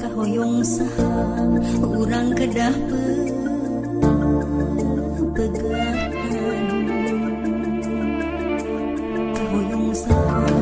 Kahoyong saham urang kedah pepegahan Kahoyong saham